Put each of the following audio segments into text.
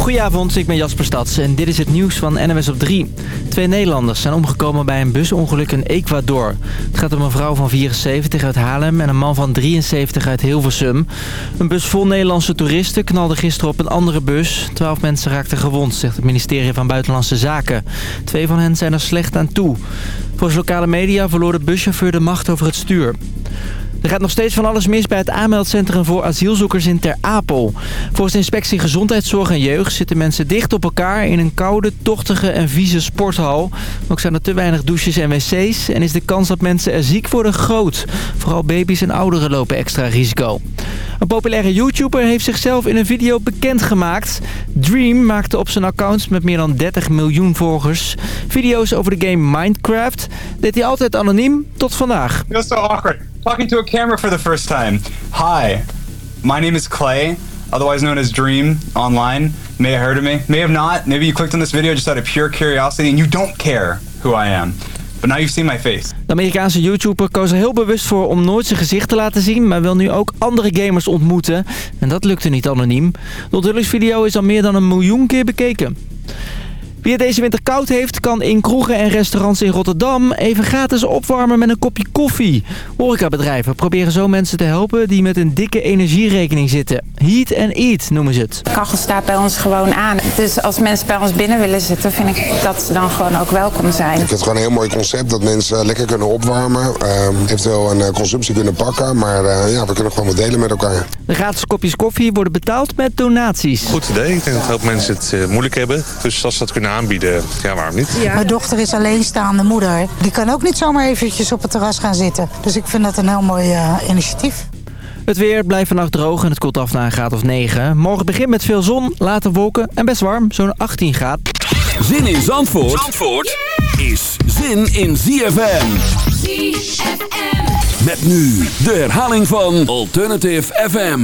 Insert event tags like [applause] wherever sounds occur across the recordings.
Goedenavond, ik ben Jasper Stads en dit is het nieuws van NWS op 3. Twee Nederlanders zijn omgekomen bij een busongeluk in Ecuador. Het gaat om een vrouw van 74 uit Haarlem en een man van 73 uit Hilversum. Een bus vol Nederlandse toeristen knalde gisteren op een andere bus. Twaalf mensen raakten gewond, zegt het ministerie van Buitenlandse Zaken. Twee van hen zijn er slecht aan toe. Volgens lokale media verloor de buschauffeur de macht over het stuur. Er gaat nog steeds van alles mis bij het aanmeldcentrum voor asielzoekers in Ter Apel. Volgens inspectie Gezondheidszorg en Jeugd zitten mensen dicht op elkaar in een koude, tochtige en vieze sporthal. Ook zijn er te weinig douches en wc's en is de kans dat mensen er ziek worden groot. Vooral baby's en ouderen lopen extra risico. Een populaire YouTuber heeft zichzelf in een video bekendgemaakt. Dream maakte op zijn account met meer dan 30 miljoen volgers video's over de game Minecraft. Deed hij altijd anoniem tot vandaag. feels so awkward talking to a camera for the first time. Hi, my name is Clay, otherwise known as Dream online. May have heard of me, may have not. Maybe you clicked on this video just out of pure curiosity and you don't care who I am. But now you've seen my face. De Amerikaanse YouTuber koos er heel bewust voor om nooit zijn gezicht te laten zien... maar wil nu ook andere gamers ontmoeten. En dat lukte niet anoniem. De onthullingsvideo is al meer dan een miljoen keer bekeken. Wie het deze winter koud heeft, kan in kroegen en restaurants in Rotterdam even gratis opwarmen met een kopje koffie. Horecabedrijven proberen zo mensen te helpen die met een dikke energierekening zitten. Heat and eat noemen ze het. De kachel staat bij ons gewoon aan. Dus als mensen bij ons binnen willen zitten, vind ik dat ze dan gewoon ook welkom zijn. Ik vind het gewoon een heel mooi concept dat mensen lekker kunnen opwarmen. ehm, eventueel een eh, consumptie kunnen pakken. Maar eh, ja, we kunnen gewoon wat delen met elkaar. De gratis kopjes koffie worden betaald met donaties. Goed idee. Ik denk dat heel veel mensen het eh, moeilijk hebben. Dus als ze dat kunnen aanbieden, ja waarom niet? Mijn dochter is alleenstaande moeder. Die kan ook niet zomaar eventjes op het terras gaan zitten. Dus ik vind dat een heel mooi eh, initiatief. Het weer blijft vannacht droog en het koelt af naar een graad of 9. Morgen begint met veel zon, later wolken en best warm, zo'n 18 graden. Zin in Zandvoort, Zandvoort is zin in ZFM. ZFM. Met nu de herhaling van Alternative FM.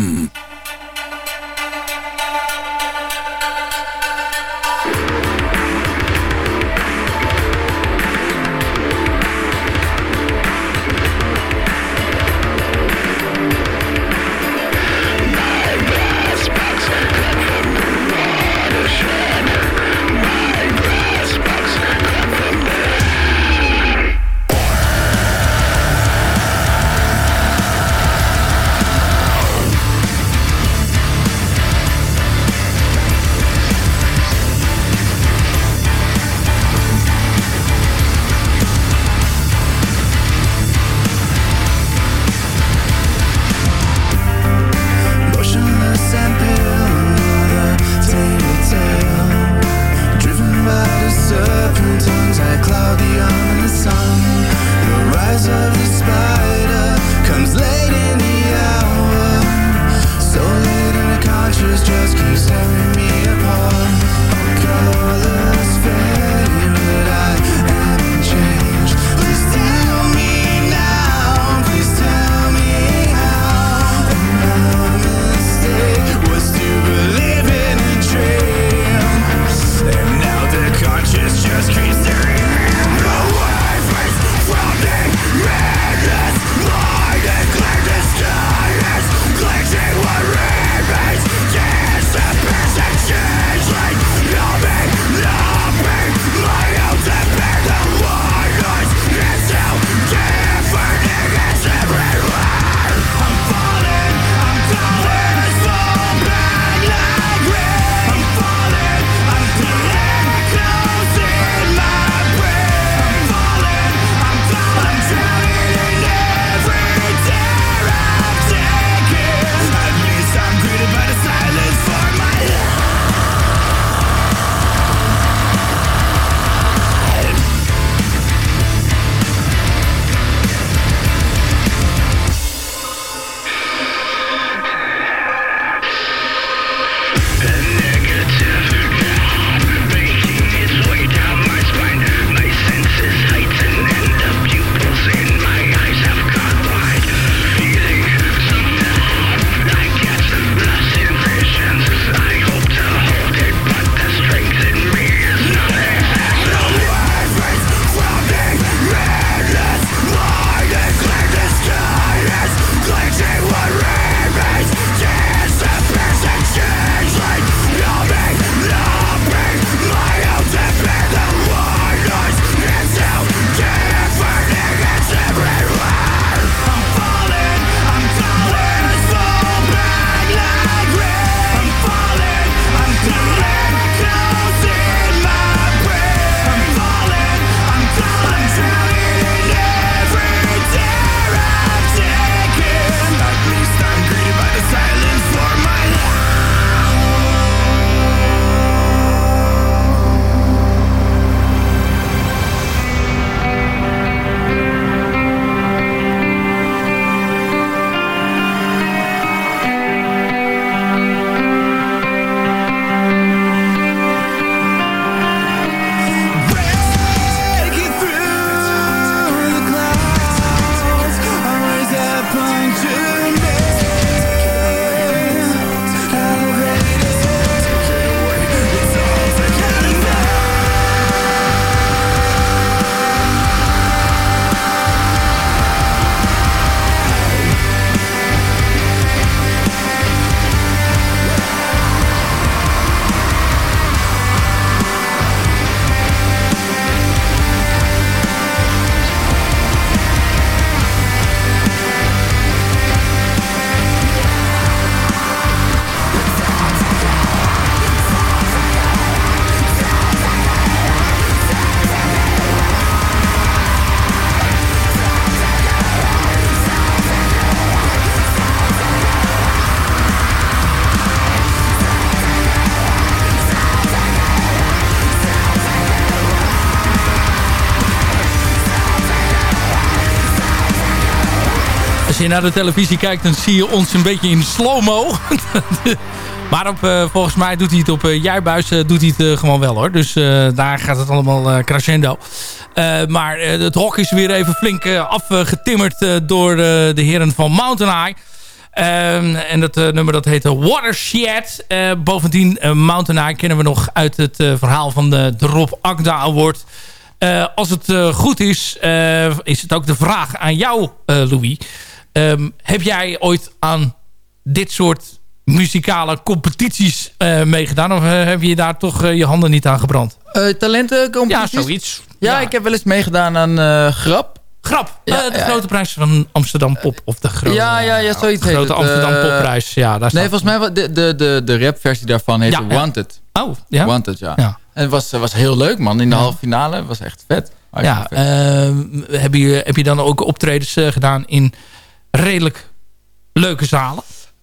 Je naar de televisie kijkt, dan zie je ons een beetje in slow-mo. [laughs] maar op, eh, volgens mij doet hij het op uh, Jijbuis doet hij het gewoon wel hoor. Dus daar gaat het allemaal crescendo. maar het hok is weer even flink afgetimmerd door de heren van Mountain Eye. Ehm, en dat nummer dat heet Watershed. bovendien, Mountain Eye kennen we nog uit het verhaal van de, de Rob Agda Award... Uh, als het uh, goed is, uh, is het ook de vraag aan jou, Louis. Um, heb jij ooit aan dit soort muzikale competities meegedaan? Of heb je daar toch je handen niet aan gebrand? talentencompetities? Ja, zoiets. Ja, ja, ik heb wel eens meegedaan aan Grap. Grap, ja, de grote prijs van Amsterdam Pop. Of de grote, ja, ja, ja, zoiets de grote Amsterdam Popprijs. Ja, daar nee, volgens mij de, de, de, de rapversie daarvan heet Wanted. Oh, ja? Wanted, ja. En het was, was heel leuk, man. In de halve finale was echt vet. Ja, uh, heb, je, heb je dan ook optredens gedaan in redelijk leuke zalen?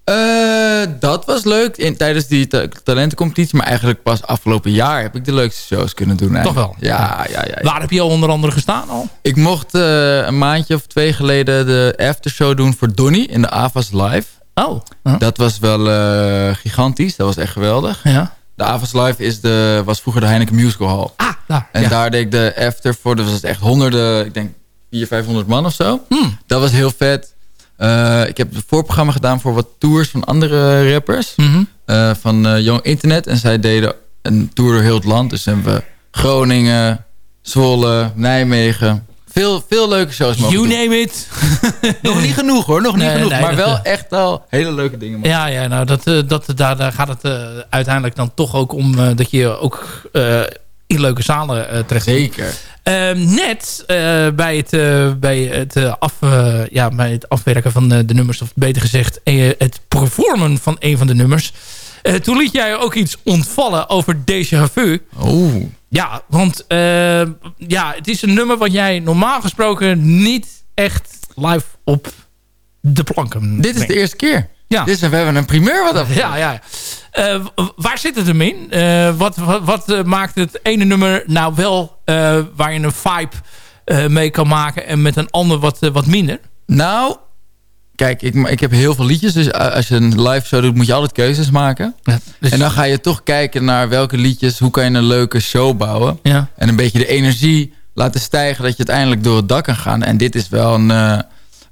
Uh, dat was leuk in, tijdens die talentencompetitie. Maar eigenlijk pas afgelopen jaar heb ik de leukste shows kunnen doen. Eigenlijk. Toch wel? Ja, ja, ja, ja, Waar heb je al onder andere gestaan al? Ik mocht een maandje of twee geleden de aftershow doen voor Donny in de AVAS Live. Oh. Dat was wel gigantisch. Dat was echt geweldig. Ja. De Avas Live is de, was vroeger de Heineken Musical Hall. Ah, daar. En daar deed ik de after voor. Dat was echt honderden, ik denk 400, 500 man of zo. Hmm. Dat was heel vet. Uh, ik heb het voorprogramma gedaan voor wat tours van andere rappers. Mm -hmm. uh, van Young Internet. En zij deden een tour door heel het land. Dus hebben we Groningen, Zwolle, Nijmegen, veel, veel leuke shows mogen You doen. name it. [laughs] nog niet genoeg hoor, nog niet Nee, genoeg. nee, maar wel eh, echt al hele leuke dingen. mogen Ja, ja nou, dat, eh, dat, daar, daar gaat het eh, uiteindelijk dan toch ook om eh, dat je ook eh, in leuke zalen eh, terecht. Zeker. Ehm, net eh, bij, het, eh, bij, het, eh, af, ja, bij het afwerken van de, de nummers, of beter gezegd het performen van een van de nummers. toen liet jij ook iets ontvallen over Déjà Vu. Oeh. Ja, want eh, ja, het is een nummer wat jij normaal gesproken niet echt live op de planken Dit is de eerste keer. Ja. Dit is, we hebben een primeur wat af. Ja, ja. Eh, waar zit het hem in? Eh, wat wat, wat eh, maakt het ene nummer nou wel waar je een vibe mee kan maken... en met een ander wat, wat minder? Nou, kijk, ik, ik heb heel veel liedjes. Dus als je een live show doet, moet je altijd keuzes maken. Dus- En dan ga je toch kijken naar welke liedjes, hoe kan je een leuke show bouwen. Ja. En een beetje de energie laten stijgen dat je uiteindelijk door het dak kan gaan. En dit is wel een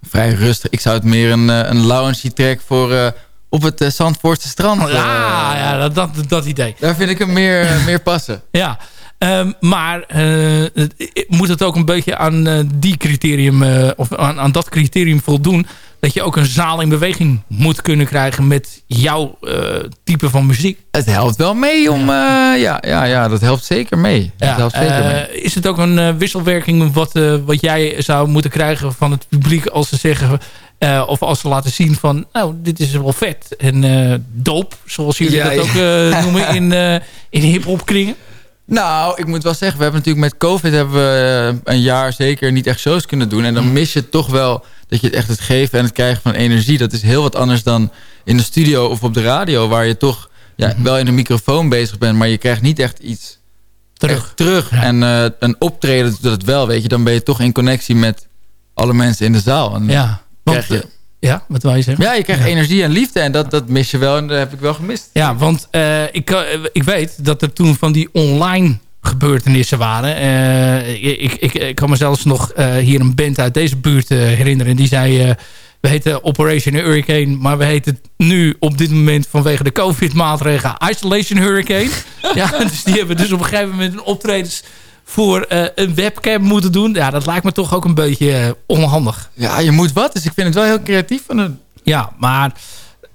vrij rustig. Ik zou het meer een, een lounge track voor op het uh, Zandvoortse strand. eh, Ja, ja dat, dat, dat idee. Daar vind ik hem meer, eh, meer passen. [laughs] Ja, Ehm, maar eh, moet het ook een beetje aan eh, die criterium, eh, of aan, aan dat criterium voldoen, dat je ook een zaal in beweging moet kunnen krijgen met jouw eh, type van muziek. Het helpt wel mee om... Ja, ja, ja, ja, dat helpt zeker mee. Dat Ja, helpt zeker eh, mee. is het ook een eh, wisselwerking wat, eh, wat jij zou moeten krijgen van het publiek als ze zeggen... eh, of als ze laten zien van, nou, dit is wel vet. En eh doop, zoals jullie Ja, dat ook eh, noemen in, in hip-hop kringen. Nou, ik moet wel zeggen, we hebben natuurlijk met COVID hebben we een jaar zeker niet echt shows kunnen doen. En dan mis je toch wel dat je het echt het geven en het krijgen van energie. Dat is heel wat anders dan in de studio of op de radio, waar je toch ja, wel in de microfoon bezig bent, maar je krijgt niet echt iets Terug. echt terug. En een optreden doet het wel, weet je. Dan ben je toch in connectie met alle mensen in de zaal. En Ja, want, je, ja, wat wil je zeggen? ja, je krijgt energie en liefde en dat, dat mis je wel en dat heb ik wel gemist. Ja, want eh, ik, eh, ik weet dat er toen van die online gebeurtenissen waren. Eh, ik, ik, ik kan me zelfs nog eh, hier een band uit deze buurt eh, herinneren. Die zei, eh, we heten Operation Hurricane, maar we heten nu op dit moment vanwege de COVID-maatregelen Isolation Hurricane. [laughs] ja, dus die hebben dus op een gegeven moment een optredens voor eh, een webcam moeten doen. Ja, dat lijkt me toch ook een beetje eh, onhandig. Ja, je moet wat, dus ik vind het wel heel creatief van een Ja, maar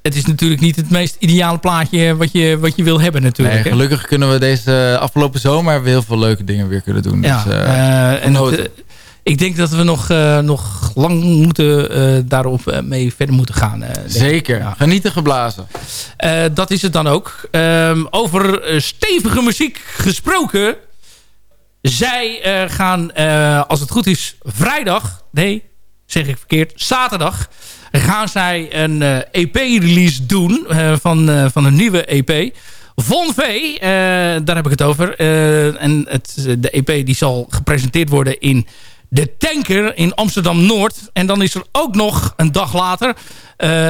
het is natuurlijk niet het meest ideale plaatje wat je, wat je wil hebben natuurlijk. Nee, hè? gelukkig kunnen we deze afgelopen zomer hebben we heel veel leuke dingen weer kunnen doen. Ja, dus, eh, eh, en het, eh, ik denk dat we nog, eh, nog lang moeten, eh, daarop eh, mee verder moeten gaan. eh, zeker. Ja. Genieten geblazen. Eh, dat is het dan ook. Ehm, over eh, stevige muziek gesproken. Zij eh, gaan, eh, als het goed is, vrijdag... Nee, zeg ik verkeerd. Zaterdag gaan zij een eh, EP-release doen van, van een nieuwe EP. Von V, daar heb ik het over. En het, de EP die zal gepresenteerd worden in de Tanker in Amsterdam-Noord. En dan is er ook nog een dag later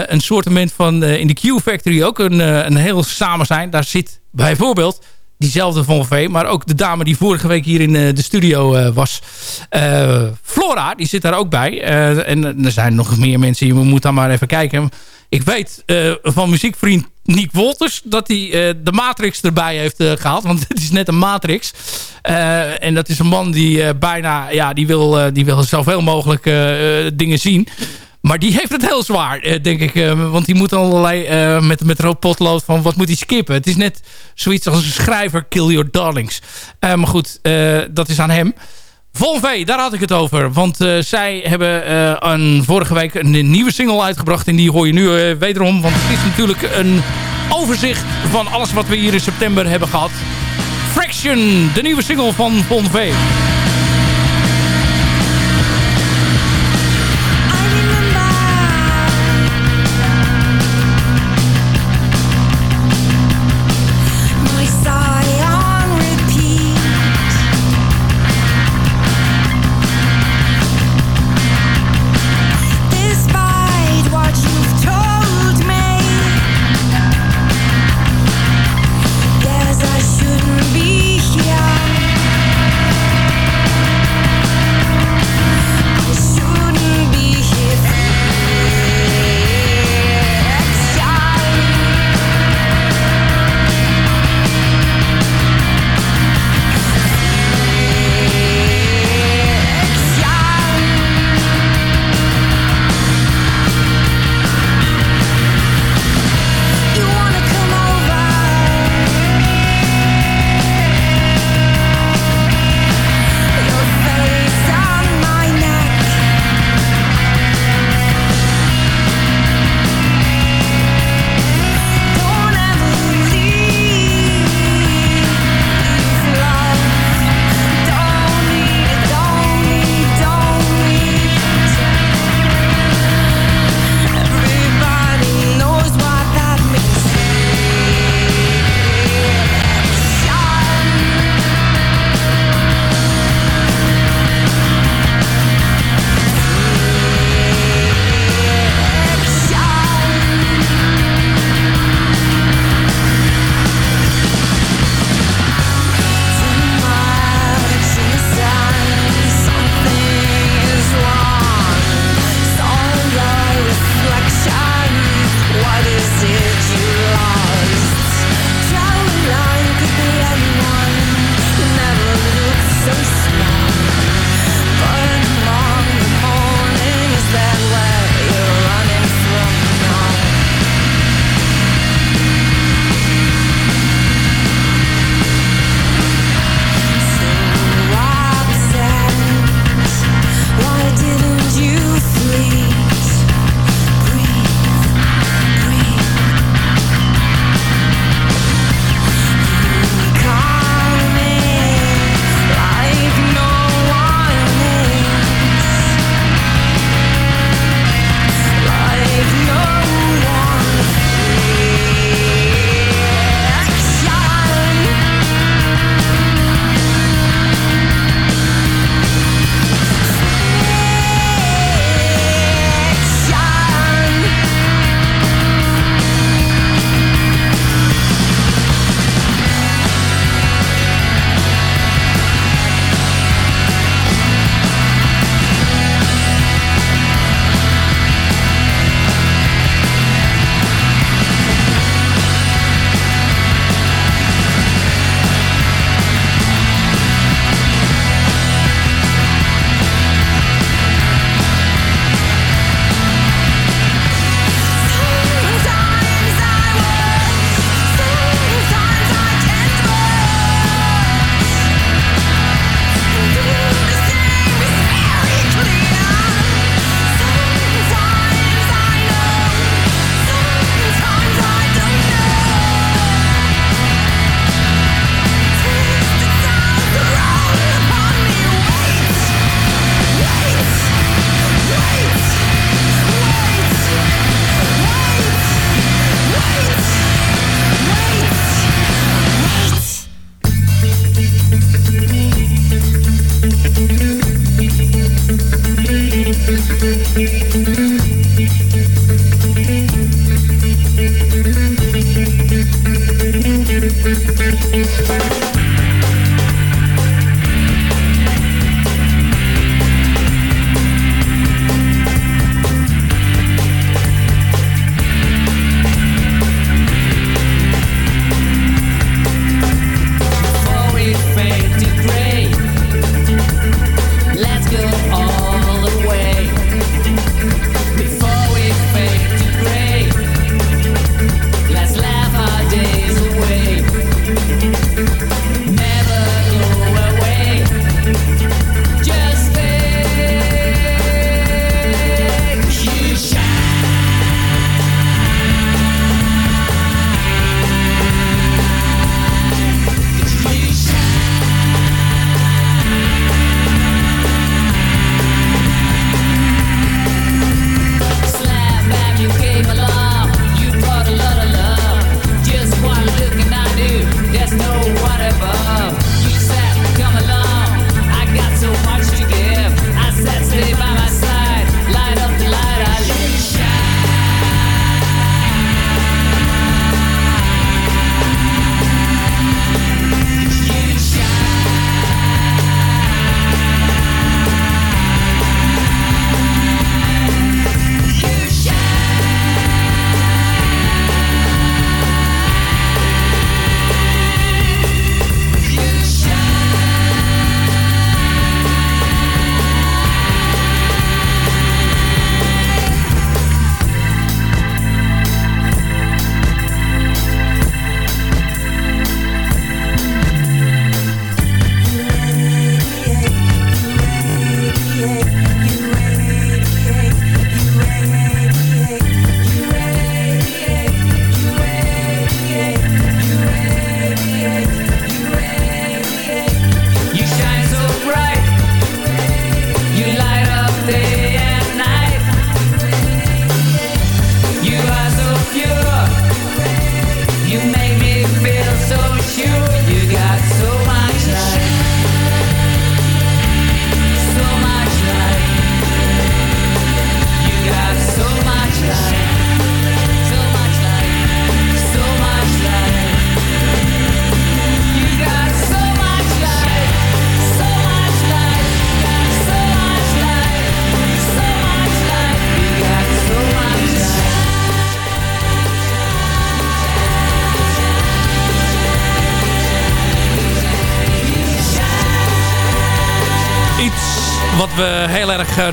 een soortement van in de Q-Factory ook een, een heel samen zijn. Daar zit bijvoorbeeld diezelfde Von V. Maar ook de dame die vorige week hier in de studio was. Flora, die zit daar ook bij. en er zijn nog meer mensen. Je moet dan maar even kijken. Ik weet van muziekvriend Nick Wolters dat hij de Matrix erbij heeft gehaald. Want [laughs] het is net een Matrix. En dat is een man die bijna... Ja, die wil, die wil zoveel mogelijk dingen zien. Maar die heeft het heel zwaar, denk ik. want die moet allerlei met, met rood potlood van wat moet hij skippen. Het is net zoiets als een schrijver Kill Your Darlings. maar goed, dat is aan hem. Volve, daar had ik het over. Want zij hebben een, vorige week een nieuwe single uitgebracht. En die hoor je nu wederom. Want het is natuurlijk een overzicht van alles wat we hier in september hebben gehad. Fraction, de nieuwe single van Volve.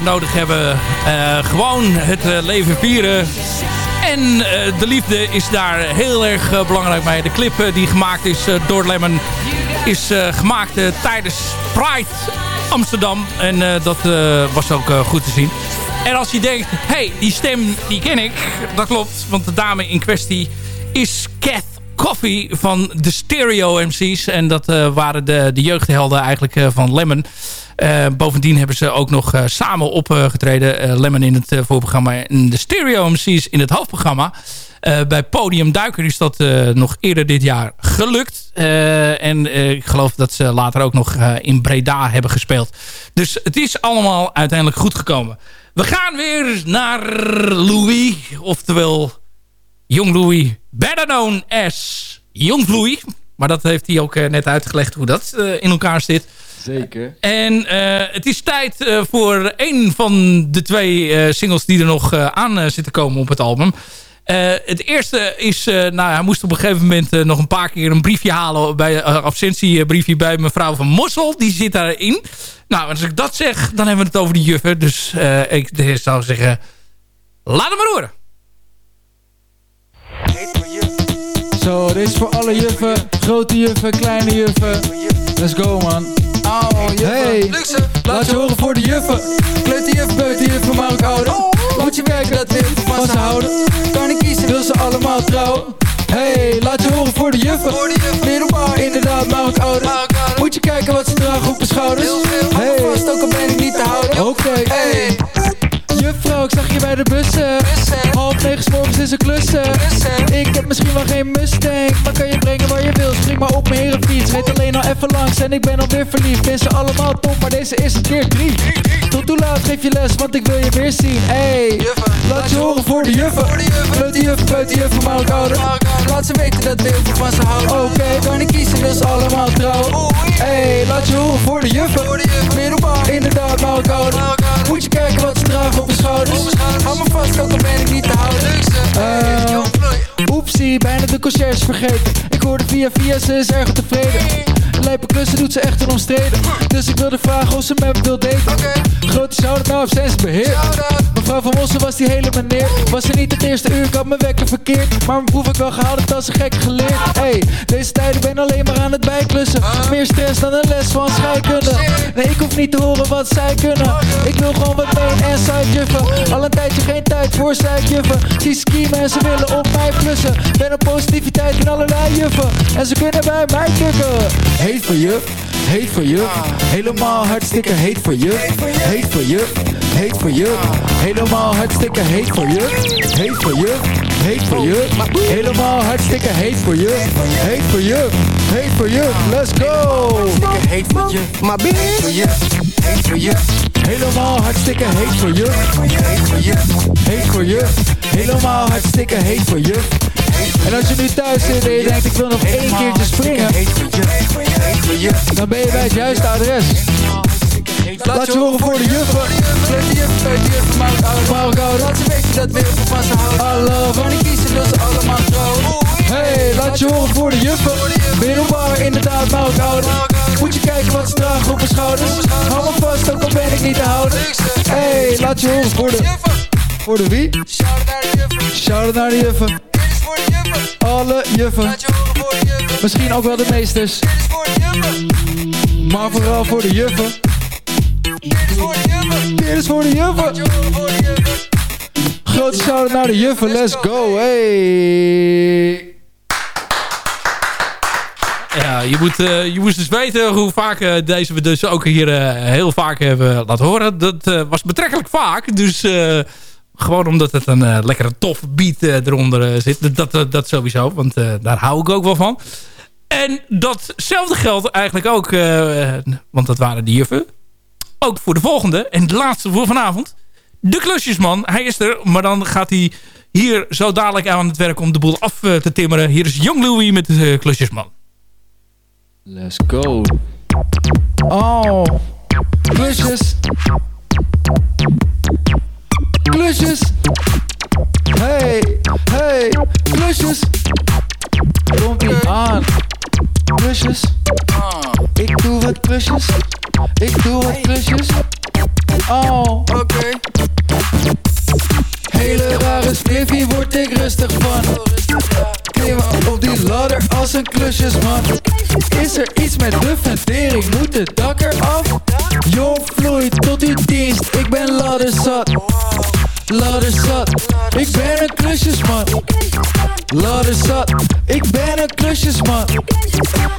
Nodig hebben. Eh, gewoon het eh, leven vieren. En eh, de liefde is daar heel erg belangrijk bij. De clip die gemaakt is door Lemon is gemaakt tijdens Pride Amsterdam. En dat was ook goed te zien. En als je denkt, hé, hey, die stem die ken ik. Dat klopt, want de dame in kwestie Van de Stereo MC's. En dat eh, waren de, de jeugdhelden eigenlijk eh, van Lemon. Eh, bovendien hebben ze ook nog samen opgetreden. Lemon in het voorprogramma en de Stereo MC's in het hoofdprogramma. Bij Podium Duiker is dat nog eerder dit jaar gelukt. En ik geloof dat ze later ook nog in Breda hebben gespeeld. Dus het is allemaal uiteindelijk goed gekomen. We gaan weer naar Louis. Oftewel Jong Louis. Better known as Jong Louis. Maar dat heeft hij ook eh, net uitgelegd hoe dat eh, in elkaar zit. Zeker. En eh, het is tijd voor een van de twee singles die er nog aan zitten komen op het album. Het eerste is, nou hij moest op een gegeven moment nog een paar keer een briefje halen bij absentiebriefje bij mevrouw van Mossel. Die zit daarin. Nou, als ik dat zeg, dan hebben we het over die juffen. Dus ik zou zeggen, laat hem maar horen. Zo, dit is voor alle juffen. Grote juffen, kleine juffen. Let's go, man. Hey, laat je horen voor de juffen. Kleuterjuf, peuterjuf, maar ook ouder. Moet je werken, dat weer van ze houden. Kan ik kiezen, wil ze allemaal trouwen. Hey, laat je horen voor de juffen. Middelbaar, inderdaad, maar ook ouder. Moet je kijken wat ze dragen op de schouders. Hey, vast, ook al ben ik niet te houden. Oké, hey. Juffrouw, ik zag je bij de bussen. Half negen morgens is een klussen. Ik heb misschien wel geen Mustang, maar kan je brengen waar je wil. Spring maar op mijn herenfiets, reed alleen al even langs en ik ben alweer verliefd. Ben ze allemaal top, maar deze is het keer drie. Tot hoe laat geef je les, want ik wil je weer zien. Hey, laat je horen voor de juffen. Klote juffen, klote juffen, maar ook ouder. Laat ze weten dat we heel veel van ze houden. Oké, kan ik kiezen, dus allemaal trouw. Hey, laat je horen voor de juffen. Middelbaar, inderdaad, maar ook ouder. Moet je kijken wat ze dragen op hun schouders. Hou me vast, ook al ben ik niet te houden. Eh, Oepsie, bijna de conciërge vergeten. Ik hoorde via via, ze is erg tevreden. Lijpe klussen doet ze echt onomstreden. Dus ik wilde vragen of ze met me wil daten. Grote shout-out naar Absence Beheer. Mevrouw van Mossen was die hele meneer. Was er niet het eerste uur, ik had mijn wekker verkeerd. Maar mijn proef ik wel gehaald, het als een gek geleerd. Hey, deze tijden ben alleen maar aan het bijklussen. Meer stress dan een les van scheikunde. Nee, ik hoef niet te horen wat zij kunnen. Ik wil gewoon wat main en side juffen. Al een tijdje geen tijd voor zijkjuffen. Zie ski mensen willen op mij plussen. Ben op positiviteit in allerlei juffen. En ze kunnen bij mij tukken. Heet voor je, heet voor je. Helemaal hartstikke heet voor je. Heet voor je, heet voor je. Helemaal hartstikke heet voor je. Heet voor je, heet voor je. Helemaal hartstikke heet voor je. Heet voor je, heet voor je. Let's go. Heet voor je, maar heet voor je. Heet voor je. Helemaal hartstikke heet voor je. Heet voor je, heet voor je. Helemaal hartstikke heet voor je. En als je nu thuis zit en je denkt ik wil nog één keertje springen Dan ben je bij het juiste adres. Laat je horen voor de juffen Kleurt de juffen, kleurt de juffen, ook ouder Laat ze weten dat we heel veel van ze houden. Alle van die kiezen dat ze allemaal trouw Hey, laat je horen voor de juffen Middelbaar inderdaad, maar ook ouder Moet je kijken wat ze dragen op hun schouders. Hou me vast, ook al ben ik niet te houden. Hey, laat je horen voor de Voor de wie? Shout-out naar de juffen alle juffen. Misschien ook wel de meesters. Maar vooral voor de juffen. Dit is voor de juffen. Grote shout naar de juffen. Let's go. Hey. Ja, je, moet, eh, je moest dus weten hoe vaak eh, deze we dus ook hier eh, heel vaak hebben laten horen. Dat eh, was betrekkelijk vaak. Dus eh, gewoon omdat het een eh, lekkere toffe beat eh, eronder eh, zit. Dat, dat, sowieso, want daar hou ik ook wel van. En datzelfde geldt eigenlijk ook, want dat waren die juffen. Ook voor de volgende en de laatste voor vanavond. De klusjesman, hij is er, maar dan gaat hij hier zo dadelijk aan het werk om de boel af te timmeren. Hier is Young Louie met de klusjesman. Let's go. Oh. Klusjes. Klusjes. Hey, hey, klusjes. Komt ie aan. Klusjes. Ik doe wat klusjes. Ik doe wat klusjes. Oh, oké. Hele rare sniffie word ik rustig van. Klimmen op die ladder als een klusjesman. Is er iets met de fundering? Moet het dak eraf? Jong vloeit tot die dienst. Ik ben ladderzat. Ladderzat. Ik ben een klusjesman. Ladderzat. Ik ben een klusjesman.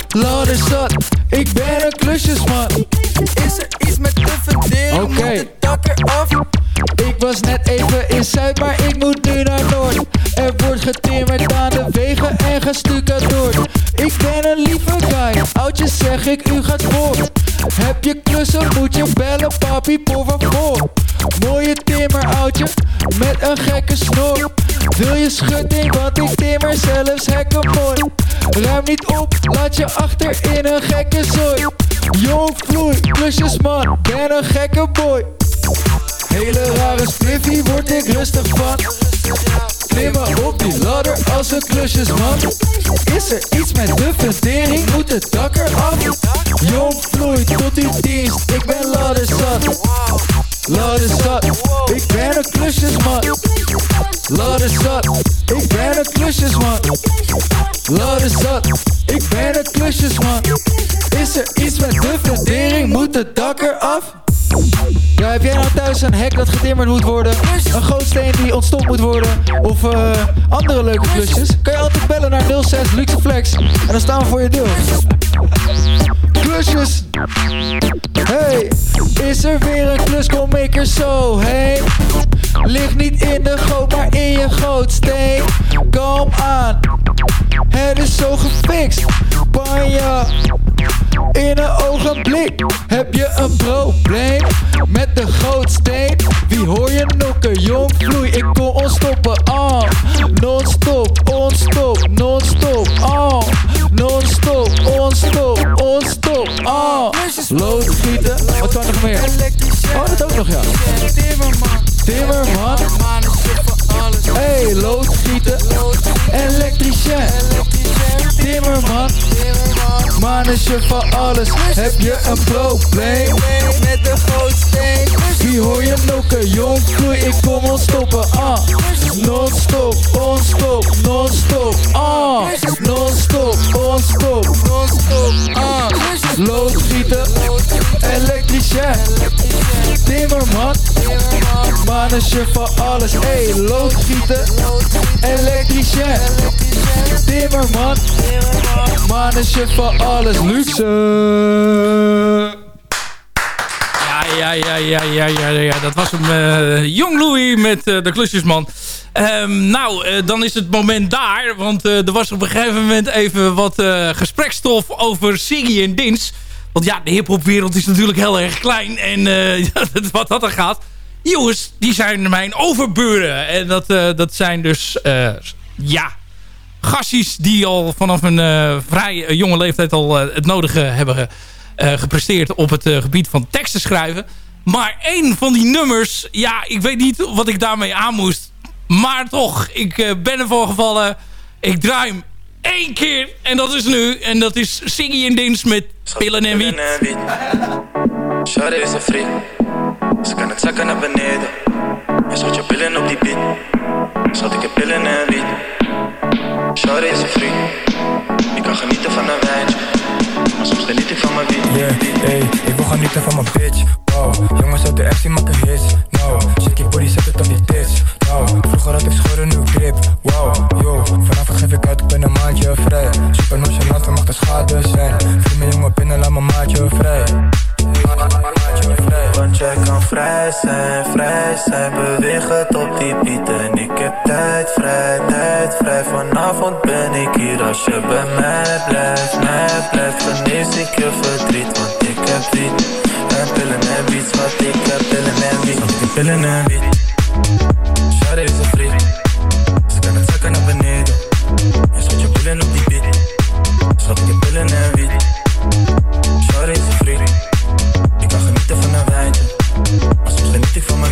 Ladderzat. Ik ben een klusjesman. Is er iets met de fundering? Moet het dak eraf? Ik was net even in Zuid, maar ik moet nu naar Noord. Er wordt getimmerd aan de wegen en gestucadoord. Ik ben een lieve guy, oudjes zeg ik, u gaat voor. Heb je klussen, moet je bellen, papi, por favor. Mooie timmer, oudje, met een gekke snor. Wil je schutting, want ik timmer zelfs hekken mooi. Ruim niet op, laat je achter in een gekke zooi. Jong vloei, klusjesman, ben een gekke boy. Hele rare spliffie word ik rustig van ladder als een klusjesman Is er iets met de fundering, moet het dak eraf? Jong vloeit tot die dienst, ik ben ladderzat Ladderzat, ik ben een klusjesman Ladderzat, ik ben een klusjesman Ladderzat, ik ben een klusjesman Is er iets met de fundering, moet het dak eraf thuis een hek dat getimmerd moet worden? Een gootsteen die ontstopt moet worden? Of eh, andere leuke klusjes? Kan je altijd bellen naar 06 Luxeflex en dan staan we voor je deur. Klusjes! Hey, is er weer een klus? Kom make er zo, hey. Ligt niet in de goot, maar in je gootsteen. Kom aan, het is zo gefixt. Panja in een ogenblik heb je een probleem met de gootsteen. Wie hoor je nokken, jong vloei, ik kon onstoppen, ah. Non-stop, onstop, non-stop, ah. Non-stop, onstop, onstop, ah. Loodgieten, wat kan nog meer? Oh, dat ook nog, ja. Timmerman. Hey, loodgieten. Elektricien. Timmerman. Mannetje van alles. Heb je een probleem? Met de gootsteen. Wie hoor je nokken? Jong groei, ik kom ontstoppen. Ah. Non-stop, onstop, non-stop. Ah. Non-stop, onstop, non-stop. Ah. Loodgieten. Elektricien. Timmerman. Mannetje van alles. Hey, loodgieten. Elektricien. Timmerman. Mannetje van alles. Luxe. Ja, ja, ja, ja, ja, ja, ja. Dat was hem. eh Jong Louis met eh, de klusjesman. Ehm, nou, eh, dan is het moment daar. Want er was op een gegeven moment even wat gesprekstof over Siggy en Dins. Want ja, de hiphopwereld is natuurlijk heel erg klein. En [laughs] wat dat er gaat. Jongens, die zijn mijn overburen. En dat, dat zijn dus, ja, gasties die al vanaf een eh, vrij eh, jonge leeftijd al eh, het nodige hebben gepresteerd op het gebied van teksten schrijven. Maar één van die nummers, ja, ik weet niet wat ik daarmee aan moest. Maar toch, ik ben ervoor gevallen. Ik draai hem één keer en dat is nu. En dat is Siggy en Dins met Pillen en Wiet. Shorty is een freak. Ze kan het zakken naar beneden. En zet je pillen op die beat. Schat ik heb pillen en wiet. Shorty is een freak. Ik kan genieten van een wijntje. Maar soms geniet ik van mijn wiet. Yeah, hey, ik wil genieten van mijn bitch. Wow, jongens uit de FC maken hits. No, shake je body, zet het op die tits. No, vroeger had ik scheuren, nu grip. Wow, yo, vanavond geef ik uit, ik ben een maandje vrij. Super nonchalant, mag de schade zijn. Voel me jongen binnen, laat mijn maatje vrij. Want jij kan vrij zijn, vrij zijn. Beweeg het op die beat. En ik heb tijd vrij, tijd vrij. Vanavond ben ik hier als je bij mij blijft, mij blijft. Genees ik je verdriet, want ik heb wiet. En pillen en wiet, schat, ik heb pillen en wiet. Schat, ik heb pillen en wiet. Shawty is een vriend. Ze kan het zakken naar beneden. En schat je pillen op die beat. Schat, ik heb pillen en wiet. Shawty is een vriend. Ik van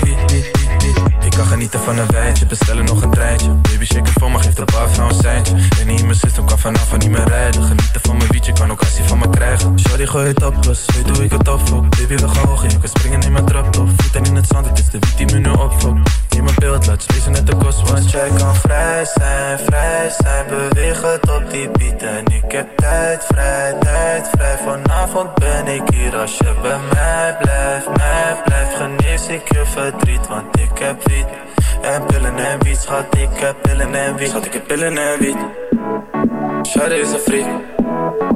kan genieten van een wijntje, bestellen nog een treintje. Baby shake het voor me, geef de bar van een seintje. En niet in mijn system, kan vanavond niet meer rijden. Genieten van mijn wietje, kan ook assie van me krijgen. Shorty gooi het op, plus weet hoe ik het opfok. Baby we gaan hoog, je kan springen in mijn trap top. Voeten in het zand, het is de wiet die me nu opfokt. Neem mijn beeld, laat spacen net de kost. Want jij kan vrij zijn, vrij zijn. Beweeg het op die beat en ik heb tijd vrij, tijd. Vanavond ben ik hier als je bij mij blijft, mij blijft. Genees ik je verdriet, want ik heb wiet. En pillen en wiet, schat, ik heb pillen en wiet. Schat, ik heb pillen en wiet. Shawty is een freak.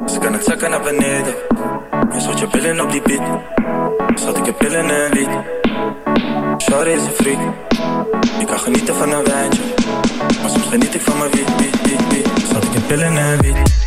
Ze kan het zakken naar beneden. En schot je pillen op die beat. Schat, ik heb pillen en wiet. Shawty is een freak. Ik kan genieten van een wijntje. Maar soms geniet ik van mijn wiet, wiet, wiet, wiet. Schat, ik heb pillen en wiet.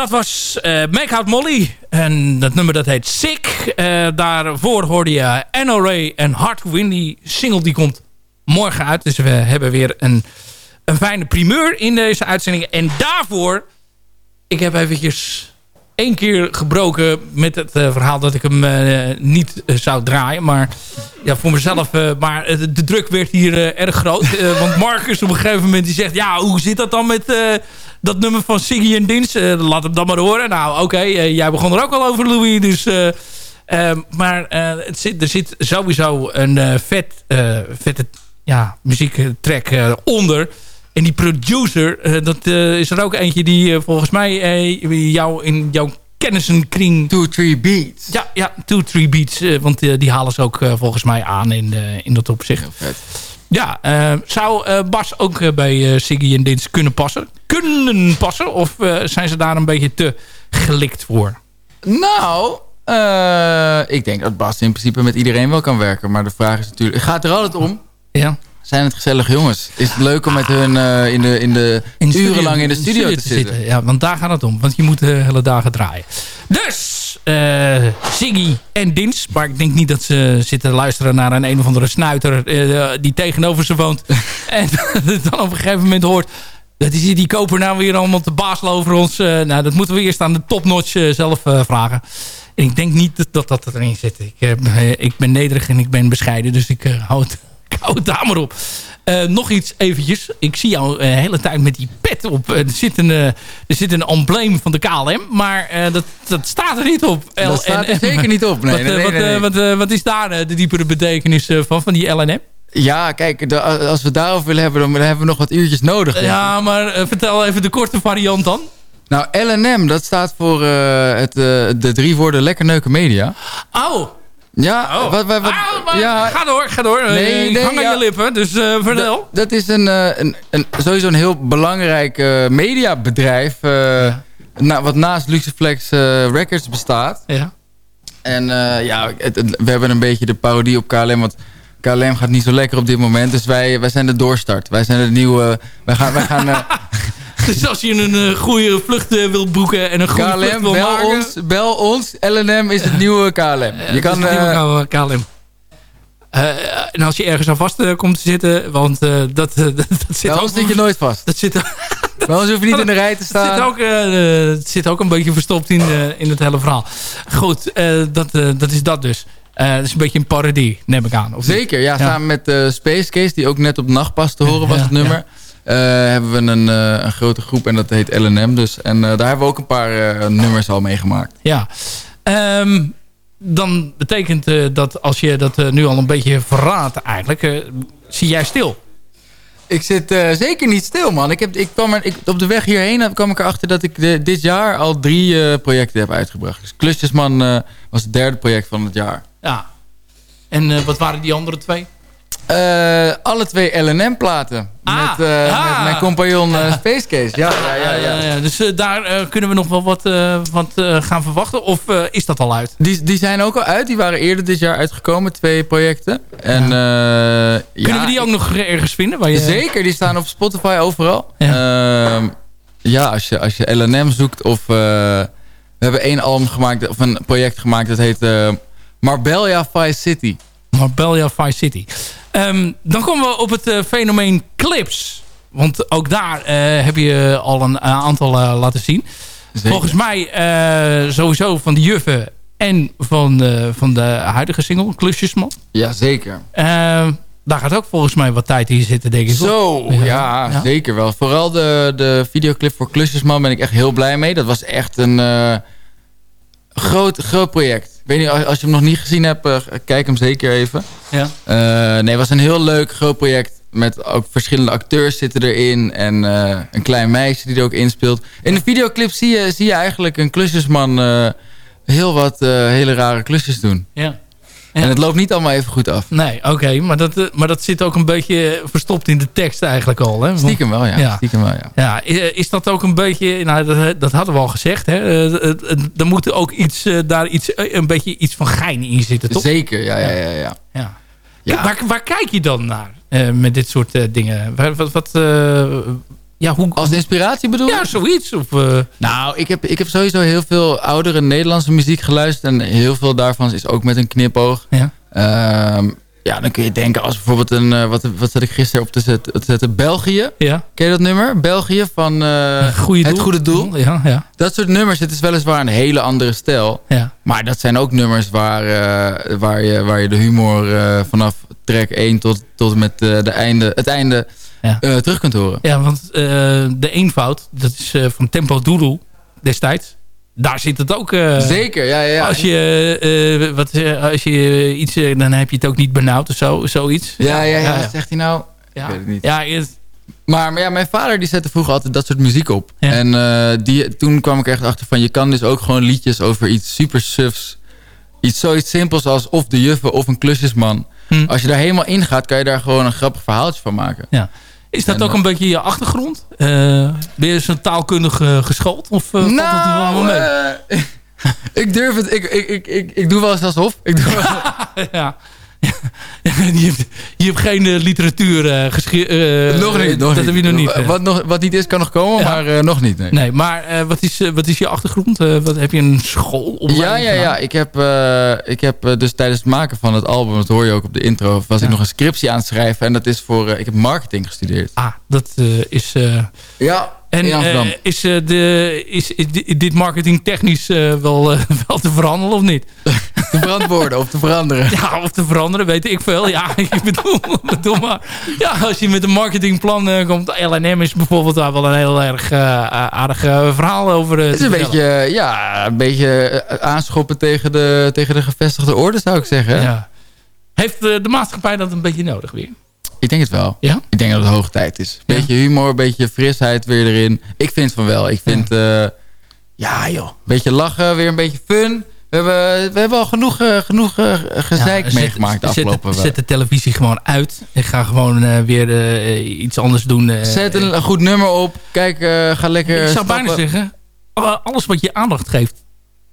Dat was eh Make Out Molly. En dat nummer dat heet Sick. Eh, daarvoor hoorde je NRA en Hard Win. Die single die komt morgen uit. Dus we hebben weer een, een fijne primeur in deze uitzending. En daarvoor... Ik heb eventjes één keer gebroken met het eh, verhaal dat ik hem niet zou draaien. Maar ja, voor mezelf. maar eh, de druk werd hier erg groot. Want Marcus op een gegeven moment die zegt... Ja, hoe zit dat dan met dat nummer van Siggy en Dins? Eh, laat hem dan maar horen. Nou, oké. eh, jij begon er ook al over, Louis. Dus... eh, eh, maar het zit, er zit sowieso een vet, vette ja, muziektrack onder. En die producer, dat is er ook eentje die volgens mij jou in jouw kennissenkring... Two, three beats. Ja, ja two, three beats. want die halen ze ook volgens mij aan in, in dat opzicht. Ja, eh, zou eh, Bas ook eh, bij Siggy en Dins kunnen passen? Kunnen passen? Of zijn ze daar een beetje te gelikt voor? Nou, ik denk dat Bas in principe met iedereen wel kan werken. Maar de vraag is natuurlijk... Het gaat er altijd om. Ja. Zijn het gezellige jongens? Is het leuk om met hun in de, in de, In de studio- urenlang in de studio, te zitten? Ja, want daar gaat het om. Want je moet de hele dagen draaien. Dus, was eh, Ziggy en Dins. Maar ik denk niet dat ze zitten luisteren naar een een of andere snuiter eh, die tegenover ze woont. [laughs] en dan op een gegeven moment hoort... Dat is die koper nou weer allemaal te baselen over ons. Eh, nou, dat moeten we eerst aan de topnotch zelf vragen. En ik denk niet dat dat, dat erin zit. Ik, ik ben nederig en ik ben bescheiden. Dus ik, hou, het, [laughs] ik hou het daar maar op. Eh, nog iets eventjes. Ik zie jou eh, de hele tijd met die pet op. Eh, er, zit een, er zit een embleem van de KLM. Maar dat, dat staat er niet op. Dat staat er zeker niet op. Nee, wat, nee, wat, nee, wat, wat is daar de diepere betekenis van, van die LNM? Ja, kijk, de- als we het daarover willen hebben, dan hebben we nog wat uurtjes nodig. Ja, maar vertel even de korte variant dan. Nou, LNM, dat staat voor het, de drie woorden lekker neuken media. Oh, Ja, wat, wat, wat- Ah, ja, ga door, ga door. Eh, Nee, ik nee, hang aan je lippen, dus eh, vertel. Dat, dat is een, eh, een, een, sowieso een heel belangrijk eh, mediabedrijf. eh, na, wat naast Luxeflex eh, Records bestaat. Ja. En eh, ja, het- het- we hebben een beetje de parodie op KLM. Want KLM gaat niet zo lekker op dit moment. Dus wij, wij zijn de doorstart. Wij zijn het nieuwe... Wij gaan, wij gaan eh, [laughs] [laughs] Dus als je een eh, goede vlucht eh, wilt boeken en een goede vlucht KLM, wil bel maken... ons, bel ons. LNM is het nieuwe KLM. Je kan... de eh, nieuwe KLM. En als je ergens aan vast komt te zitten, want eh, dat, [laughs] dat, dat zit bij ons zit je nooit vast. Dat zit, [laughs] Bij ons hoef je niet in de rij te staan. zit, ook, het zit ook een beetje verstopt in, in het hele verhaal. Goed, dat, dat is dat dus. Dat is een beetje een parodie, neem ik aan. Zeker, ja, samen met Space Case, die ook net op nachtpas te horen was, Ja, het nummer. Hebben we een, eh, een grote groep en dat heet LNM dus. En eh, daar hebben we ook een paar eh, nummers al meegemaakt. Ja. Ehm, dan betekent eh, dat als je dat eh, nu al een beetje verraadt eigenlijk, eh, zie jij stil. Ik zit eh, zeker niet stil, man. Ik heb, ik kwam er, ik, op de weg hierheen kwam ik erachter dat ik de- dit jaar al drie eh, projecten heb uitgebracht. Dus Klusjesman eh, was het derde project van het jaar. Ja. En eh, wat waren die andere twee? Eh, alle twee LNM-platen. Ah, met, eh, ah. met mijn compagnon eh, Space Case. Ja, ja, ja. ja. Dus eh, daar eh, kunnen we nog wel wat, eh, wat eh, gaan verwachten. Of eh, is dat al uit? Die, die zijn ook al uit. Die waren eerder dit jaar uitgekomen, twee projecten. En, eh, Kunnen ja, we die ook nog ergens vinden? Waar je... Zeker, die staan op Spotify overal. Ja. Ja als, je, als je LNM zoekt of... eh, we hebben één album gemaakt, of een project gemaakt, dat heet eh, Marbella Vice City. Marbella Vice City. Ehm, dan komen we op het eh, fenomeen clips. Want ook daar eh, heb je al een eh, aantal laten zien. Zeker. Volgens mij sowieso van de juffen en van, eh, van de huidige single, Klusjesman. Ja, zeker. Ehm, daar gaat ook volgens mij wat tijd in zitten, denk ik. Zo, ja, Ja. zeker wel. Vooral de, de videoclip voor Klusjesman ben ik echt heel blij mee. Dat was echt een groot, groot project. Weet niet, als je hem nog niet gezien hebt, eh, kijk hem zeker even. Ja. Eh, nee, het was een heel leuk, groot project. Met ook verschillende acteurs zitten erin. En eh, een klein meisje die er ook inspeelt. In de videoclip zie je, zie je eigenlijk een klusjesman heel wat hele rare klusjes doen. Ja. En het loopt niet allemaal even goed af. Nee, oké. maar, dat, eh, maar dat zit ook een beetje verstopt in de tekst eigenlijk al. Hè? Stiekem wel, ja. Ja. Stiekem wel, ja. Ja, i- is dat ook een beetje... Nou, dat, dat hadden we al gezegd. Hè? Eh, Er moet ook iets, eh, daar iets, eh, een beetje iets van gein in zitten, toch? Zeker, ja, ja, ja. ja. Ja. Ja. Waar, waar kijk je dan naar eh, met dit soort eh, dingen? Wat, wat, eh, ja, hoe... Als inspiratie bedoel je? Ja, zoiets. Of, eh, Nou, ik heb, ik heb sowieso heel veel oudere Nederlandse muziek geluisterd. En heel veel daarvan is ook met een knipoog. Ja. Ehm, ja, dan kun je denken als bijvoorbeeld een... eh, wat, wat zat ik gisteren op te zetten? Te zetten België. ja. Ken je dat nummer? België van eh, Goeie Het doel. Goede Doel. Ja, ja. Dat soort nummers, het is weliswaar een hele andere stijl. ja. Maar dat zijn ook nummers waar, waar, je, waar je de humor vanaf track 1 tot, tot met de einde, het einde Ja. eh, terug kunt horen. Ja, want eh, de eenvoud, dat is eh, van Tempo Doodle destijds. Daar zit het ook... Zeker, ja, ja. Als je, wat, als je iets... dan heb je het ook niet benauwd of zo, zoiets. ja, ja, ja, zegt hij nou? Ja. Ik weet het niet. Ja, het- Maar, maar ja, mijn vader die zette vroeger altijd dat soort muziek op. Ja. En die, toen kwam ik echt achter van... je kan dus ook gewoon liedjes over iets super sufs... iets zoiets simpels als of de juffen of een klusjesman. Hm. Als je daar helemaal in gaat... kan je daar gewoon een grappig verhaaltje van maken. ja. Is dat En, ook eh, een beetje je achtergrond? Eh, ben je zo'n taalkundig eh, geschoold? Of eh, valt het wel nou, mee? eh, [laughs] ik durf het... Ik, ik, ik, ik, ik doe wel eens alsof. Ik doe wel, [laughs] ja. [laughs] je, hebt, je hebt geen eh, literatuur eh geschreven. nog niet, nog dat niet. heb je nog niet. eh. Wat, nog, wat niet is, kan nog komen, Ja. maar eh, nog niet. Nee. Nee, maar eh, wat, is, eh, wat is je achtergrond? Eh, wat, heb je een school? Ja, ja, ja. Ik heb, eh, ik heb eh, dus tijdens het maken van het album, dat hoor je ook op de intro, was ik nog een scriptie aan het schrijven. En dat is voor, eh, ik heb marketing gestudeerd. Ah, dat eh, is... eh, ja, en in Amsterdam. eh, is, eh, de, is, is di- dit marketing technisch eh, wel, eh, [laughs] wel te veranderen of niet? [laughs] Te verantwoorden of te veranderen. Ja, of te veranderen, weet ik veel. Ja, [laughs] ik bedoel, bedoel maar. Ja, als je met een marketingplan eh, komt. LNM is bijvoorbeeld daar wel een heel erg eh, aardig eh, verhaal over Het is een vertellen. beetje, ja, een beetje aanschoppen tegen de, tegen de gevestigde orde, zou ik zeggen. Ja. Heeft de maatschappij dat een beetje nodig weer? Ik denk het wel. Ja? Ik denk dat het hoog tijd is. Beetje humor, beetje frisheid weer erin. Ik vind van wel. Ik vind, eh, ja joh, beetje lachen, weer een beetje fun. We hebben, we hebben al genoeg, eh, genoeg eh, gezeik Ja, meegemaakt de zet- afgelopen Zet de televisie gewoon uit. Ik ga gewoon eh, weer iets anders doen. Zet een, een goed nummer op. Kijk, ga lekker Ik zou stappen. bijna zeggen, alles wat je aandacht geeft,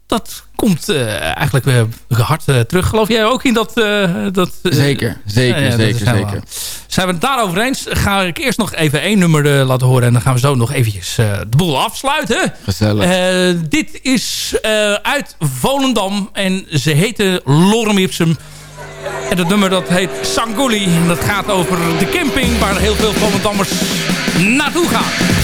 dat komt eh, eigenlijk weer hard eh, terug. Geloof jij ook in dat? eh, dat eh, Zeker, zeker, zeker, zeker. Zijn we het daarover eens? Ga ik eerst nog even één nummer eh, laten horen. En dan gaan we zo nog eventjes eh, de boel afsluiten. Gezellig. Eh, dit is eh, uit Volendam. En ze heten Lorem Ipsum. En dat nummer dat heet Sanguli. En dat gaat over de camping waar heel veel Volendammers naartoe gaan.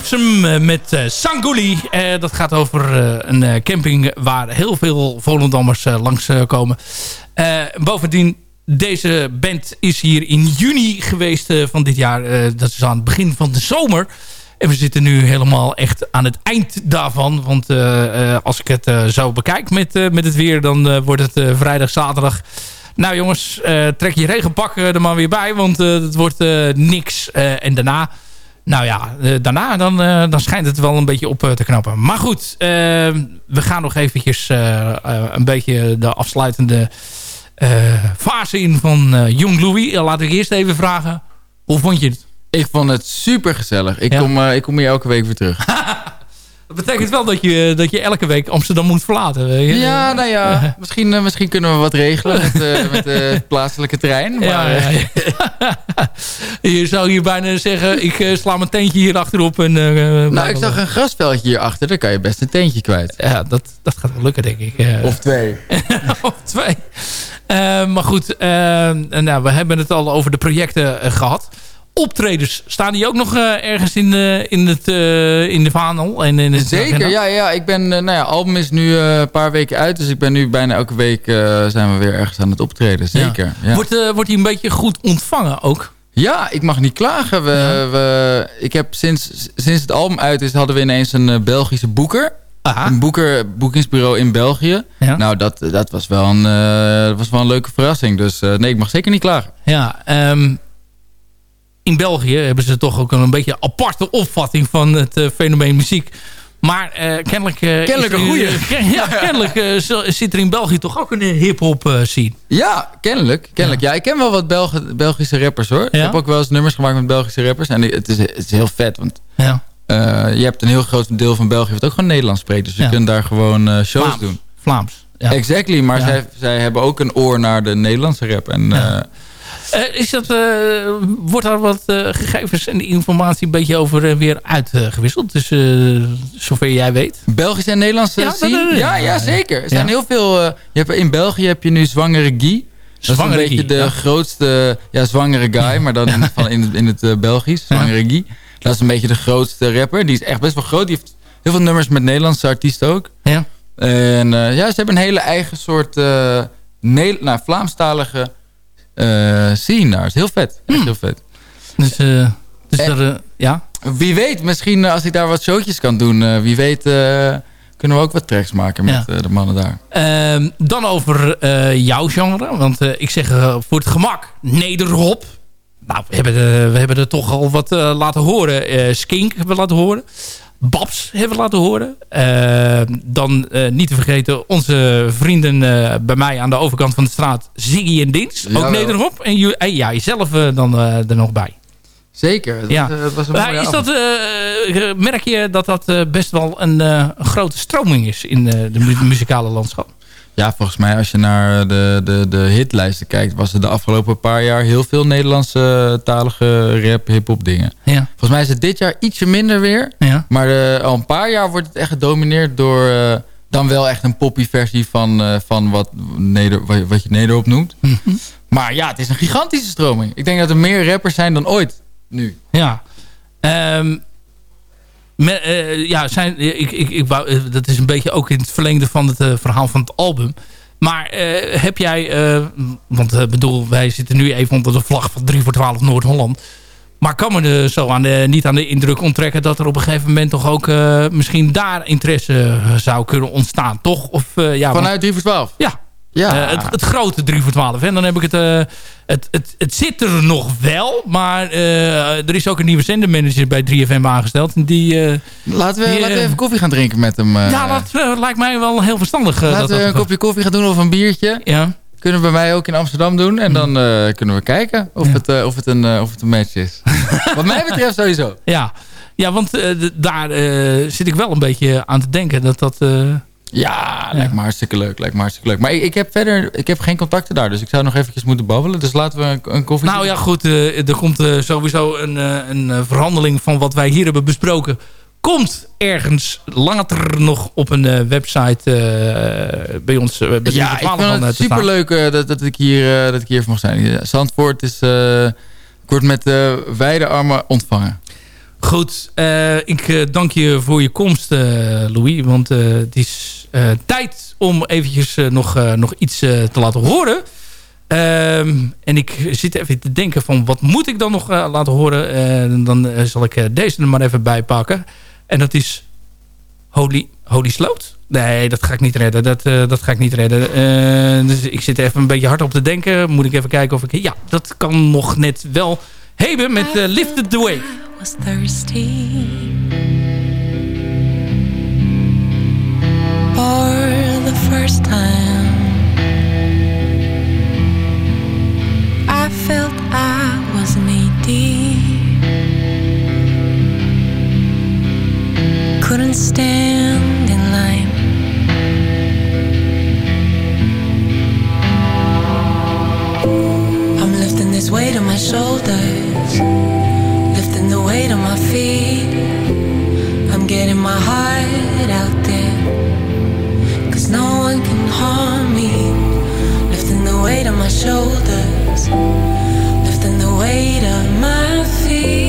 Ipsum eh, met eh, Sanguli. Eh, dat gaat over een camping waar heel veel Volendammers langs komen. Bovendien, deze band is hier in juni geweest van dit jaar. Dat is aan het begin van de zomer. En we zitten nu helemaal echt aan het eind daarvan. Want als ik het zo bekijk met, met het weer... dan wordt het vrijdag, zaterdag... Nou jongens, trek je regenpak er maar weer bij. Want het wordt niks. En daarna... Nou ja, eh, daarna dan, eh, dan schijnt het wel een beetje op eh, te knappen. Maar goed, eh, we gaan nog eventjes een beetje de afsluitende fase in van Jong Louis. Laat ik eerst even vragen, hoe vond je het? Ik vond het super gezellig. Ik, Ja. kom, ik kom hier elke week weer terug. [laughs] Dat betekent wel dat je, dat je elke week Amsterdam moet verlaten. weet je? Ja, nou ja, [laughs] misschien, eh, misschien kunnen we wat regelen met, eh, [laughs] met de plaatselijke trein. Maar, Ja, ja, ja. [laughs] je zou hier bijna zeggen, ik eh, sla mijn tentje hier achterop. En, eh, Nou, ik zag een grasveldje hierachter. Daar kan je best een tentje kwijt. Ja, dat, dat gaat wel lukken, denk ik. eh. Of twee. of twee. Eh, maar goed, eh, nou, we hebben het al over de projecten eh, gehad. Optredens, staan die ook nog eh, ergens in, de in, het, eh, in de vaandel? En in het Zeker, ja, ja. Ik ben, eh, nou ja, album is nu een paar weken uit. Dus ik ben nu bijna elke week zijn we weer ergens aan het optreden. Zeker. Ja. Wordt, wordt die een beetje goed ontvangen ook? Ja, ik mag niet klagen. We, we, ik heb sinds, sinds het album uit is, hadden we ineens een Belgische boeker. Een boeker, boekingsbureau in België. Nou, dat, dat, was wel een, was wel een leuke verrassing. Dus nee, ik mag zeker niet klagen. Ja, ehm, in België hebben ze toch ook een beetje aparte opvatting van het eh, fenomeen muziek. Maar eh, kennelijk... eh, Kennelijk een goeie. eh, ja, [laughs] kennelijk zit er in België toch ook een hip-hop scene. Ja, kennelijk. kennelijk. Ja. ik ken wel wat Belgi- Belgische rappers hoor. Ik heb ook wel eens nummers gemaakt met Belgische rappers. En het is, het is heel vet, want Ja. je hebt een heel groot deel van België wat ook gewoon Nederlands spreekt. Dus je Ja. kunt daar gewoon shows Vlaams. doen. Vlaams. Ja. Exactly, maar Ja. zij, zij hebben ook een oor naar de Nederlandse rap. En, is dat, eh, wordt daar wat eh, gegevens en informatie een beetje over en weer uitgewisseld? Dus eh, zover jij weet. Belgische en Nederlandse Ja, dat- Ja, ja, zeker. Er zijn Ja. heel veel... eh, je hebt, in België heb je nu Zwangere Guy. Dat Zwangere is een beetje Guy, de ja. grootste... Ja, Zwangere Guy, maar dan [laughs] in, van, in, het- in het eh, Belgisch. Zwangere Guy. Dat is een beetje de grootste rapper. Die is echt best wel groot. Die heeft heel veel nummers met Nederlandse artiesten ook. Ja. En eh, ja, ze hebben een hele eigen soort eh Ne- nou, Vlaamstalige eh scene daar. is heel vet. Echt heel vet. Dus, eh, dus En- er, eh, ja. Wie weet, misschien als ik daar wat showtjes kan doen, wie weet kunnen we ook wat tracks maken met Ja. de mannen daar. Ehm, dan over jouw genre. Want ik zeg voor het gemak nederhop. Nou, we hebben, we hebben er toch al wat laten horen. Skink hebben we laten horen. Babs hebben laten horen. Eh, dan eh, niet te vergeten onze vrienden eh, bij mij aan de overkant van de straat. Ziggy en Dins. Ook Jawel. nederhop. En, je- en jij zelf eh, dan eh, er nog bij. Zeker. Dat, Ja. was een Maar mooie is dat, merk je dat dat best wel een, grote stroming is in de mu- muzikale landschap? Ja, volgens mij als je naar de, de, de hitlijsten kijkt... was er de afgelopen paar jaar heel veel Nederlandse talige rap, hip-hop dingen. Ja. Volgens mij is het dit jaar ietsje minder weer. Ja. Maar eh, al een paar jaar wordt het echt gedomineerd door... eh, dan wel echt een poppy versie van, eh, van wat, neder, wat, wat je nederop noemt. Mhm. Maar ja, het is een gigantische stroming. Ik denk dat er meer rappers zijn dan ooit nu. Ja. Ehm, me- eh, ja, zijn, ik, ik, ik wou, eh, dat is een beetje ook in het verlengde van het eh, verhaal van het album. Maar heb jij, want bedoel, wij zitten nu even onder de vlag van 3 voor 12 Noord-Holland. Maar kan me er zo aan de, niet aan de indruk onttrekken dat er op een gegeven moment toch ook misschien daar interesse zou kunnen ontstaan, toch? Of, ja, Vanuit 3 voor 12? Ja. Ja. Eh, het, het grote 3 voor 12. En dan heb ik het, eh, het, het... Het zit er nog wel. Maar eh, er is ook een nieuwe zendermanager bij 3FM aangesteld. Die, Laten we, die, laten we even koffie gaan drinken met hem. ja, dat lijkt mij wel heel verstandig. Laten dat we dat een kopje koffie gaan doen of een biertje. Ja. Kunnen we bij mij ook in Amsterdam doen. En dan eh, kunnen we kijken of, het, of, het een, of het een match is. [laughs] Wat mij betreft sowieso. Ja, ja want daar zit ik wel een beetje aan te denken. Dat dat... Ja, lijkt me hartstikke leuk. Lijkt me hartstikke leuk. Maar ik, ik heb verder ik heb geen contacten daar. Dus ik zou nog eventjes moeten babbelen. Dus laten we een, een koffie Nou ja, goed. eh, er komt eh, sowieso een, eh, een verhandeling van wat wij hier hebben besproken. Komt ergens later nog op een website bij ons. bij Ja, ik vind van, het superleuk dat, dat, ik hier, dat ik hier even mag zijn. Zandvoort is... ik word met wijde armen ontvangen. Goed, ik dank je voor je komst, Louis. Want het is tijd om eventjes eh, nog, eh, nog iets eh, te laten horen. Ehm, en ik zit even te denken van wat moet ik dan nog eh, laten horen. Eh, dan eh, zal ik eh, deze er maar even bij pakken. En dat is Holy, Holy Sloot. Nee, dat ga ik niet redden. Dat, eh, dat ga ik niet redden. Eh, dus ik zit even een beetje hard op te denken. Moet ik even kijken of ik... Ja, dat kan nog net wel hebben met eh, Lifted the Way. was thirsty the first time. I felt I was needy Couldn't stand in line. I'm lifting this weight on my shoulders. Lifting the weight on my feet. My shoulders, lifting the weight of my feet.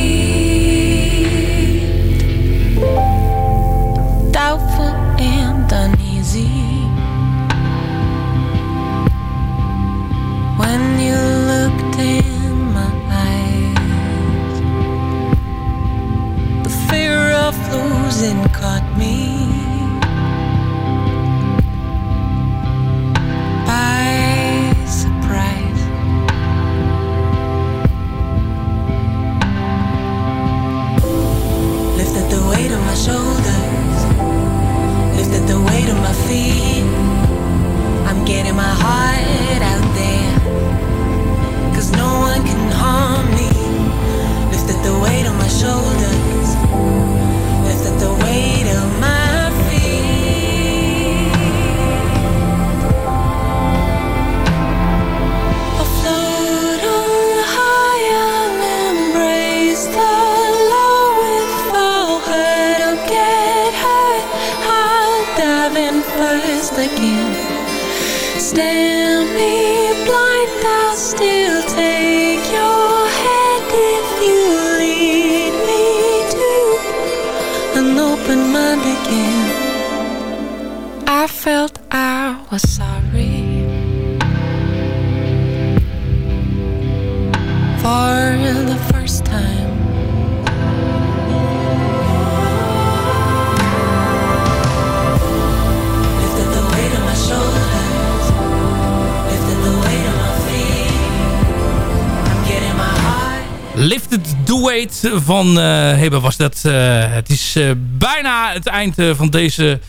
Lifted the van uh, Hebe was dat. eh, het is eh, bijna het eind eh, van deze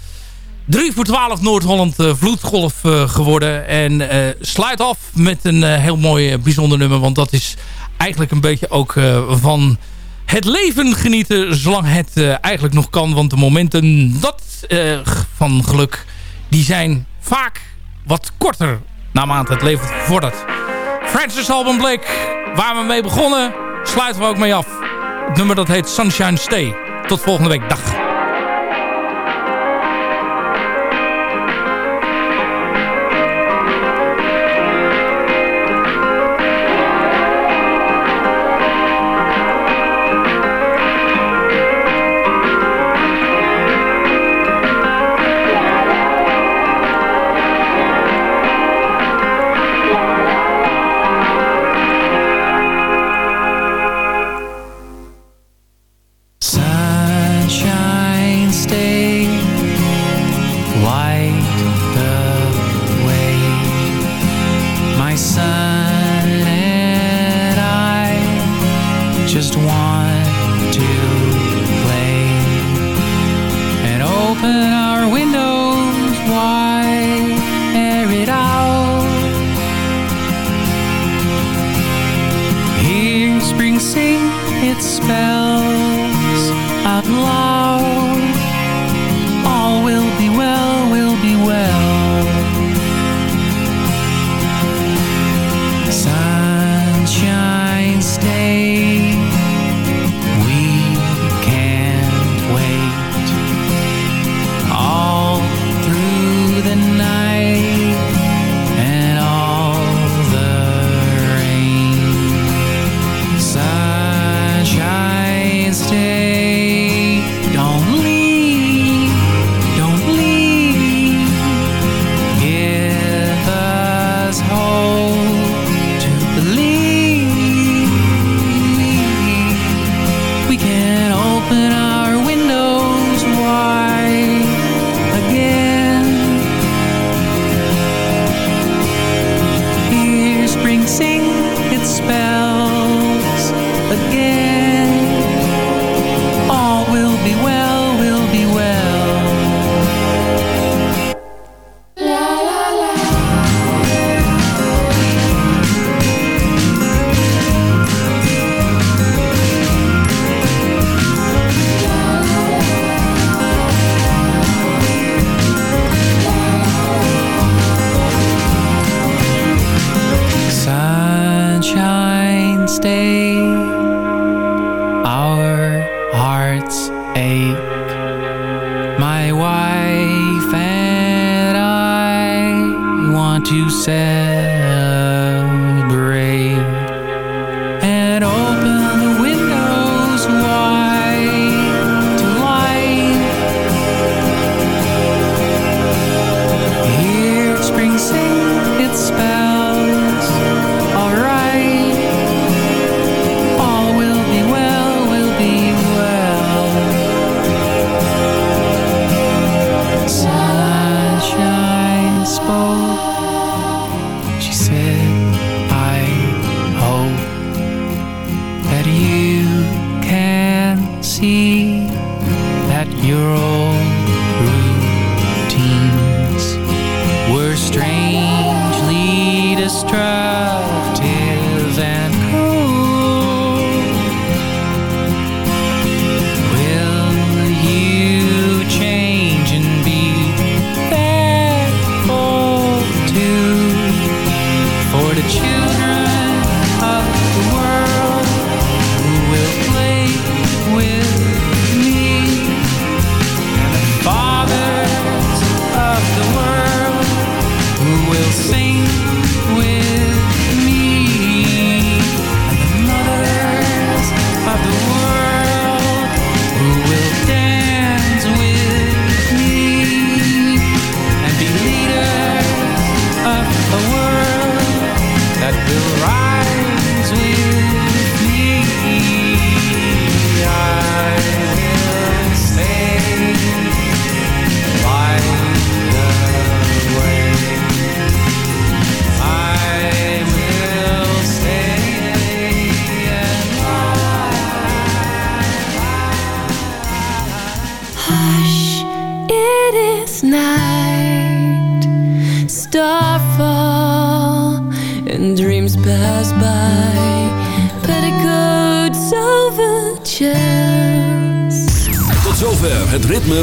3 voor 12 Noord-Holland eh, vloedgolf eh, geworden. En eh, sluit af met een eh, heel mooi eh, bijzonder nummer. Want dat is eigenlijk een beetje ook eh, van het leven genieten. Zolang het eh, eigenlijk nog kan. Want de momenten dat, eh, van geluk die zijn vaak wat korter naarmate het leven vordert. Francis Alban Blake, waar we mee begonnen, sluiten we ook mee af. Het nummer dat heet Sunshine Stay. Tot volgende week. Dag.